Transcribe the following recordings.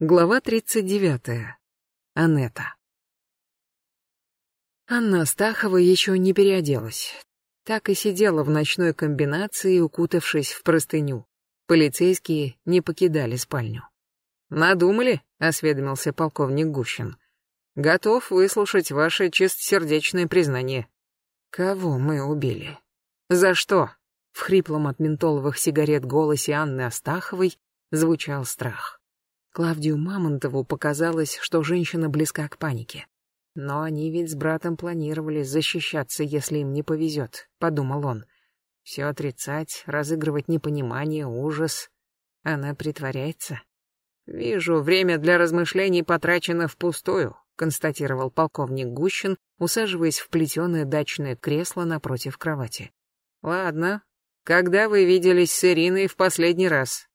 Глава 39. Анетта. Анна Астахова еще не переоделась. Так и сидела в ночной комбинации, укутавшись в простыню. Полицейские не покидали спальню. «Надумали?» — осведомился полковник Гущин. «Готов выслушать ваше чистосердечное признание». «Кого мы убили?» «За что?» В хриплом от ментоловых сигарет голосе Анны Астаховой звучал страх. Клавдию Мамонтову показалось, что женщина близка к панике. Но они ведь с братом планировали защищаться, если им не повезет, подумал он. Все отрицать, разыгрывать непонимание, ужас. Она притворяется. Вижу, время для размышлений потрачено впустую, констатировал полковник Гущин, усаживаясь в плетеное дачное кресло напротив кровати. Ладно, когда вы виделись с Ириной в последний раз?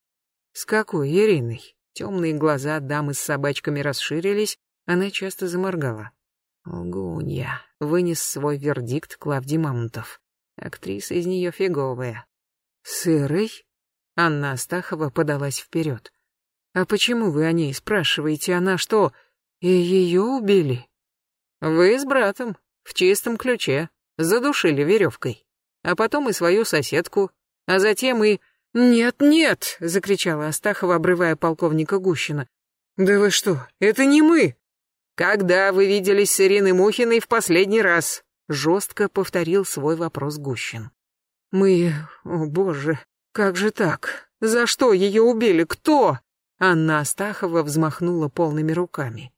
С какой Ириной? Темные глаза дамы с собачками расширились, она часто заморгала. Лгунья. Вынес свой вердикт Клавдий Мамонтов. Актриса из нее фиговая. Сырый? Анна Астахова подалась вперед. А почему вы о ней спрашиваете? Она что, и ее убили? Вы с братом, в чистом ключе, задушили веревкой. А потом и свою соседку, а затем и... «Нет, нет!» — закричала Астахова, обрывая полковника Гущина. «Да вы что, это не мы!» «Когда вы виделись с Ириной Мухиной в последний раз?» — жестко повторил свой вопрос Гущин. «Мы... О, боже, как же так? За что ее убили? Кто?» Анна Астахова взмахнула полными руками.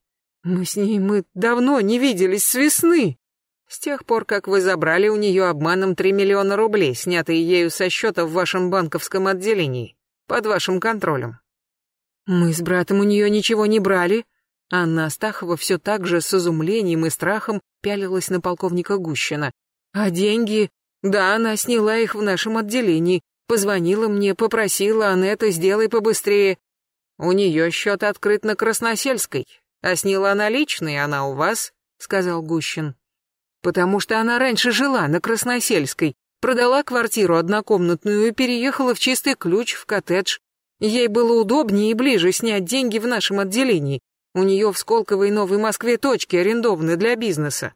«Мы с ней, мы давно не виделись с весны!» С тех пор, как вы забрали у нее обманом 3 миллиона рублей, снятые ею со счета в вашем банковском отделении, под вашим контролем. Мы с братом у нее ничего не брали. Анна Астахова все так же с изумлением и страхом пялилась на полковника Гущина. А деньги? Да, она сняла их в нашем отделении. Позвонила мне, попросила, Анетта, сделай побыстрее. У нее счет открыт на Красносельской, а сняла наличные она у вас, сказал Гущин потому что она раньше жила на Красносельской, продала квартиру однокомнатную и переехала в чистый ключ в коттедж. Ей было удобнее и ближе снять деньги в нашем отделении. У нее в Сколково и Новой Москве точки арендованы для бизнеса.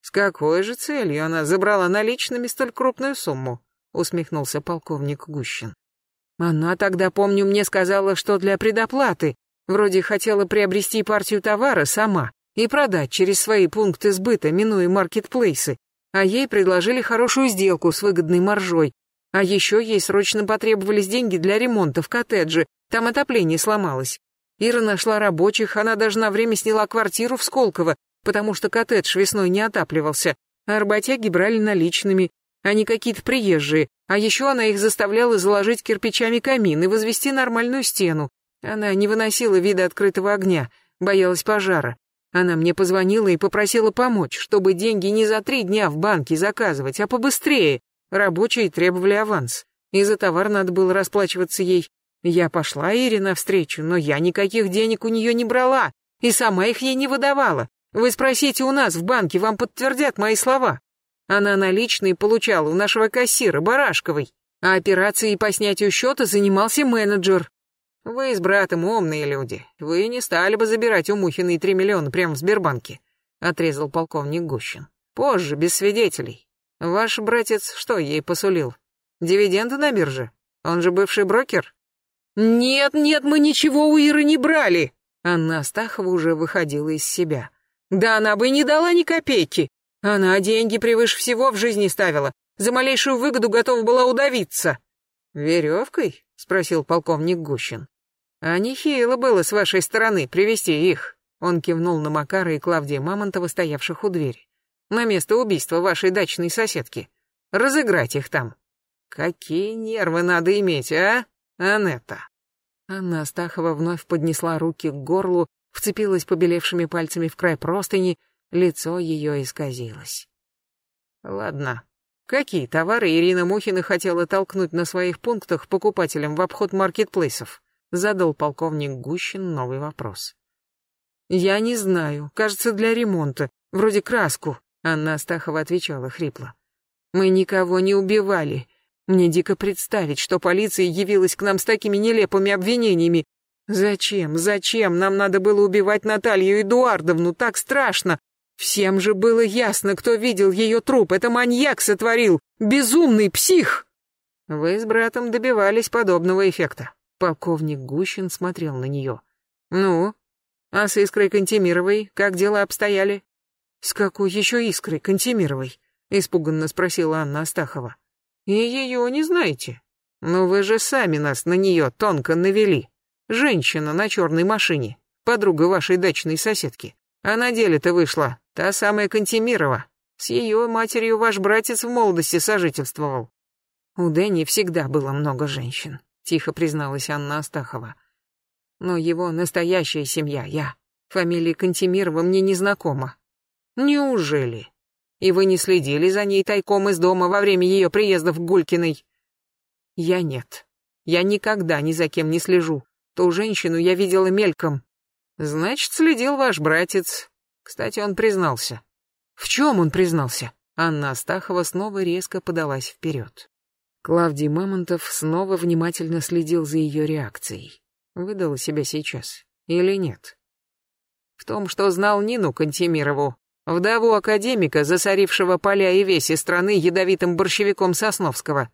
С какой же целью она забрала наличными столь крупную сумму? Усмехнулся полковник Гущин. Она тогда, помню, мне сказала, что для предоплаты. Вроде хотела приобрести партию товара сама и продать через свои пункты сбыта, минуя маркетплейсы. А ей предложили хорошую сделку с выгодной маржой. А еще ей срочно потребовались деньги для ремонта в коттедже, там отопление сломалось. Ира нашла рабочих, она даже на время сняла квартиру в Сколково, потому что коттедж весной не отапливался, а работяги брали наличными, не какие-то приезжие. А еще она их заставляла заложить кирпичами камин и возвести нормальную стену. Она не выносила вида открытого огня, боялась пожара. Она мне позвонила и попросила помочь, чтобы деньги не за три дня в банке заказывать, а побыстрее. Рабочие требовали аванс. И за товар надо было расплачиваться ей. Я пошла Ире навстречу, но я никаких денег у нее не брала и сама их ей не выдавала. Вы спросите у нас в банке, вам подтвердят мои слова. Она наличные получала у нашего кассира Барашковой, а операцией по снятию счета занимался менеджер. Вы с братом умные люди. Вы не стали бы забирать у Мухиной три миллиона прямо в Сбербанке, отрезал полковник Гущин. Позже, без свидетелей. Ваш братец что ей посулил? Дивиденды на бирже? Он же бывший брокер? Нет, нет, мы ничего у Иры не брали. Анна Астахова уже выходила из себя. Да она бы не дала ни копейки. Она деньги превыше всего в жизни ставила. За малейшую выгоду готова была удавиться. Веревкой? спросил полковник Гущин. А нехило было с вашей стороны привести их. Он кивнул на Макара и Клавдия Мамонтова, стоявших у двери. На место убийства вашей дачной соседки. Разыграть их там. Какие нервы надо иметь, а, Анетта? Анна Астахова вновь поднесла руки к горлу, вцепилась побелевшими пальцами в край простыни, лицо ее исказилось. Ладно, Какие товары Ирина Мухина хотела толкнуть на своих пунктах покупателям в обход маркетплейсов? Задал полковник Гущин новый вопрос. Я не знаю, кажется, для ремонта, вроде краску, Анна Астахова отвечала хрипло. Мы никого не убивали. Мне дико представить, что полиция явилась к нам с такими нелепыми обвинениями. Зачем, зачем нам надо было убивать Наталью Эдуардовну? Так страшно. Всем же было ясно, кто видел ее труп. Это маньяк сотворил. Безумный псих. Вы с братом добивались подобного эффекта. Полковник Гущин смотрел на нее. Ну, а с Искрой Кантемировой как дела обстояли? С какой еще Искрой Кантемировой? Испуганно спросила Анна Астахова. И ее не знаете? Ну вы же сами нас на нее тонко навели. Женщина на черной машине, подруга вашей дачной соседки. А на деле-то вышла та самая Кантемирова. С ее матерью ваш братец в молодости сожительствовал. У Дэнни всегда было много женщин, тихо призналась Анна Астахова. Но его настоящая семья я. Фамилия Кантемирова мне не знакома. Неужели? И вы не следили за ней тайком из дома во время ее приезда в Гулькиной? Я нет. Я никогда ни за кем не слежу. Ту женщину я видела мельком. Значит, следил ваш братец. Кстати, он признался. В чем он признался? Анна Астахова снова резко подалась вперед. Клавдий Мамонтов снова внимательно следил за ее реакцией. Выдала себя сейчас или нет? В том, что знал Нину Кантемирову, вдову академика, засорившего поля и веси страны ядовитым борщевиком Сосновского.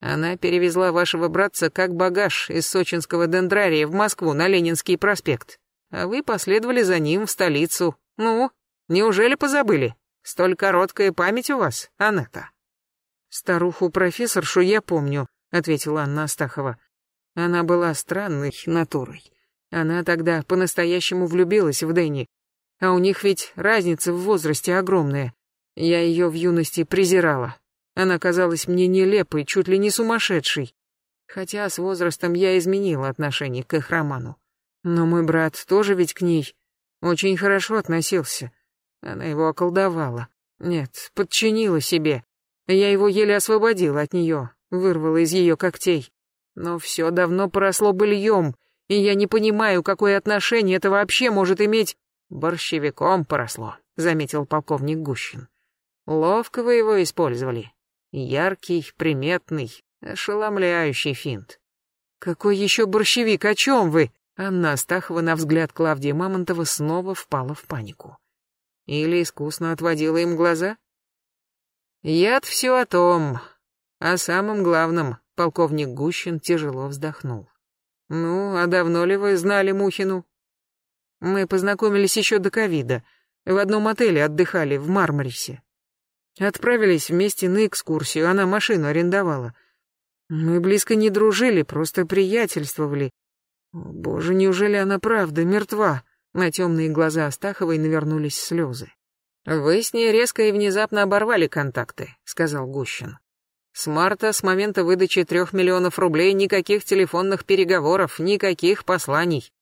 Она перевезла вашего братца как багаж из сочинского дендрария в Москву на Ленинский проспект. А вы последовали за ним в столицу. Ну, неужели позабыли? Столь короткая память у вас, Анетта. Старуху-профессоршу я помню, ответила Анна Астахова. Она была странной натурой. Она тогда по-настоящему влюбилась в Дэнни. А у них ведь разница в возрасте огромная. Я ее в юности презирала. Она казалась мне нелепой, чуть ли не сумасшедшей. Хотя с возрастом я изменила отношение к их роману. Но мой брат тоже ведь к ней очень хорошо относился. Она его околдовала. Нет, подчинила себе. Я его еле освободила от нее, вырвала из ее когтей. Но все давно поросло быльем, и я не понимаю, какое отношение это вообще может иметь... Борщевиком поросло, заметил полковник Гущин. Ловко вы его использовали. Яркий, приметный, ошеломляющий финт. «Какой еще борщевик? О чем вы?» Анна Астахова на взгляд Клавдии Мамонтова снова впала в панику. Или искусно отводила им глаза? «Яд все о том. О самом главном», — полковник Гущин тяжело вздохнул. «Ну, а давно ли вы знали Мухину?» «Мы познакомились еще до ковида. В одном отеле отдыхали, в Мармарисе. Отправились вместе на экскурсию, она машину арендовала. Мы близко не дружили, просто приятельствовали. О, боже, неужели она правда мертва? На темные глаза Астаховой навернулись слезы. «Вы с ней резко и внезапно оборвали контакты», — сказал Гущин. «С марта, с момента выдачи трех миллионов рублей, никаких телефонных переговоров, никаких посланий.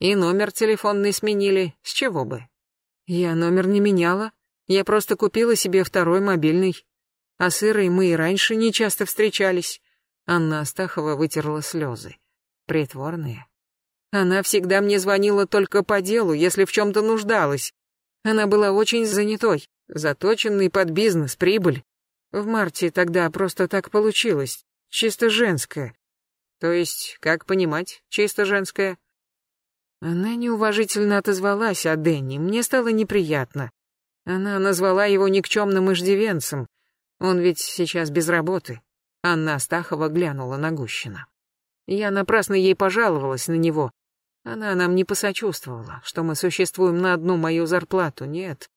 И номер телефонный сменили, с чего бы?» «Я номер не меняла», я просто купила себе второй мобильный. А с Ирой мы и раньше не часто встречались. Анна Астахова вытерла слезы. Притворные. Она всегда мне звонила только по делу, если в чем-то нуждалась. Она была очень занятой, заточенной под бизнес, прибыль. В марте тогда просто так получилось, чисто женское. То есть, как понимать, чисто женское? Она неуважительно отозвалась о Дэнни, мне стало неприятно. Она назвала его никчемным иждивенцем. Он ведь сейчас без работы. Анна Астахова глянула на Гущина. Я напрасно ей пожаловалась на него. Она нам не посочувствовала, что мы существуем на одну мою зарплату, нет.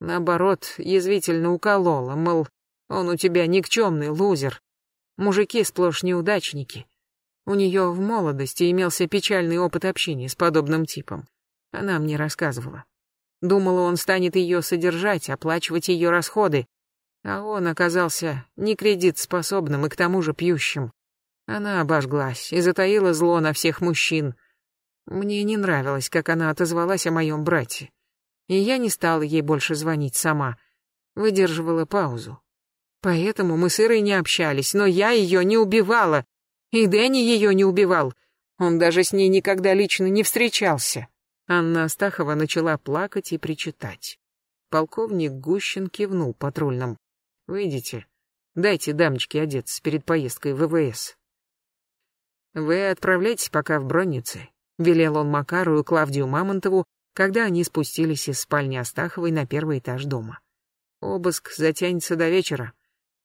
Наоборот, язвительно уколола, мол, он у тебя никчемный лузер. Мужики сплошь неудачники. У нее в молодости имелся печальный опыт общения с подобным типом. Она мне рассказывала. Думала, он станет ее содержать, оплачивать ее расходы. А он оказался не кредитоспособным и к тому же пьющим. Она обожглась и затаила зло на всех мужчин. Мне не нравилось, как она отозвалась о моем брате. И я не стала ей больше звонить сама. Выдерживала паузу. Поэтому мы с Ирой не общались, но я ее не убивала. И Дэнни ее не убивал. Он даже с ней никогда лично не встречался. Анна Астахова начала плакать и причитать. Полковник Гущин кивнул патрульным. «Выйдите. Дайте дамочке одеться перед поездкой в ВВС. Вы отправляйтесь пока в Бронницы. Велел он Макару и Клавдию Мамонтову, когда они спустились из спальни Астаховой на первый этаж дома. Обыск затянется до вечера.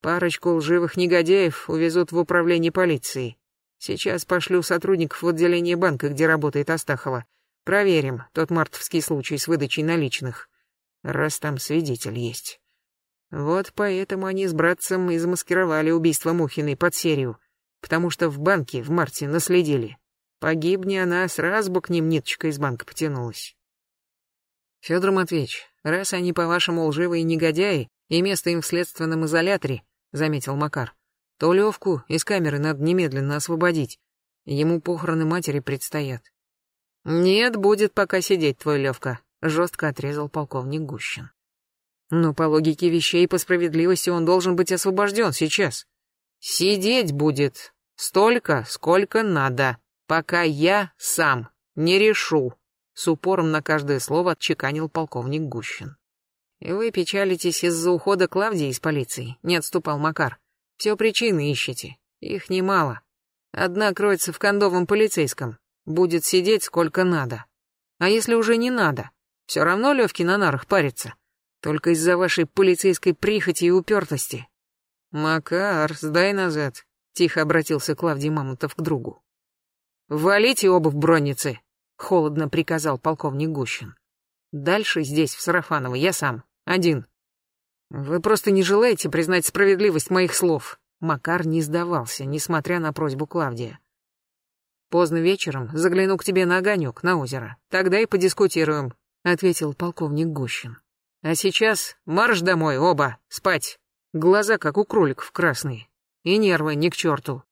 Парочку лживых негодяев увезут в управление полиции. Сейчас пошлю сотрудников в отделение банка, где работает Астахова. Проверим тот мартовский случай с выдачей наличных, раз там свидетель есть. Вот поэтому они с братцем и замаскировали убийство Мухиной под серию, потому что в банке в марте наследили. Погибни она, сразу бы к ним ниточка из банка потянулась. Федор Матвеевич, раз они, по-вашему, лживые негодяи, и место им в следственном изоляторе, заметил Макар, то Левку из камеры надо немедленно освободить. Ему похороны матери предстоят. Нет, будет пока сидеть твой Левка, жестко отрезал полковник Гущин. Но по логике вещей и по справедливости он должен быть освобожден сейчас. Сидеть будет столько, сколько надо, пока я сам не решу. С упором на каждое слово отчеканил полковник Гущин. И вы печалитесь из-за ухода Клавдии из полиции, не отступал Макар. Все причины ищете, их немало. Одна кроется в кондовом полицейском, будет сидеть сколько надо. А если уже не надо, все равно Левки на нарах парится. Только из-за вашей полицейской прихоти и упертости. Макар, сдай назад, тихо обратился Клавдий Мамонтов к другу. Валите оба в бронницы, холодно приказал полковник Гущин. Дальше здесь, в Сарафаново, я сам, один. Вы просто не желаете признать справедливость моих слов. Макар не сдавался, несмотря на просьбу Клавдия. Поздно вечером загляну к тебе на огонек, на озеро. Тогда и подискутируем, ответил полковник Гущин. А сейчас марш домой, оба, спать. Глаза как у кроликов красные. И нервы ни к черту.